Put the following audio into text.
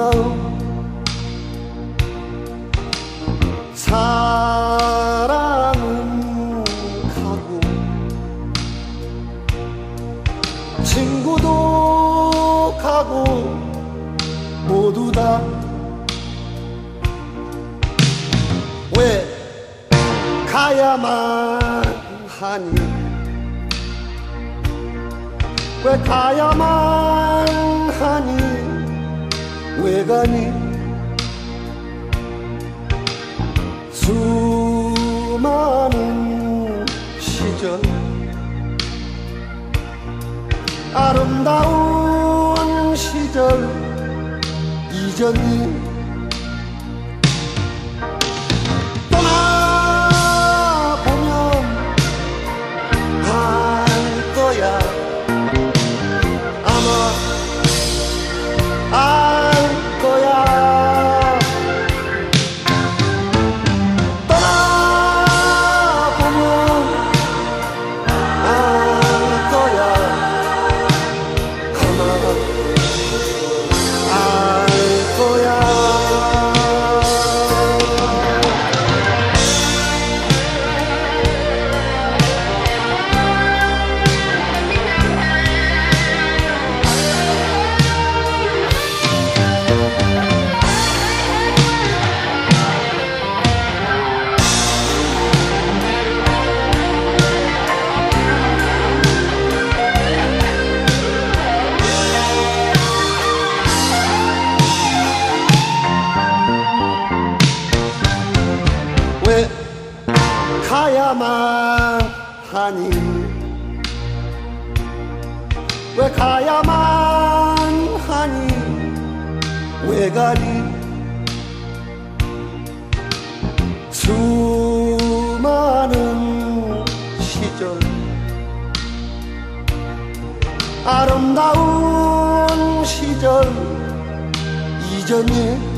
누가 사랑은 가고 친구도 가고 모두 다 왜 가야만 하니? 왜 가야만 하니? 왜 가니? 수많은 시절 아름다운 시절 잊었니 가야만 하니. 왜 가야만 하니? 왜 가니? 수많은 시절. 아름다운 시절. 잊었니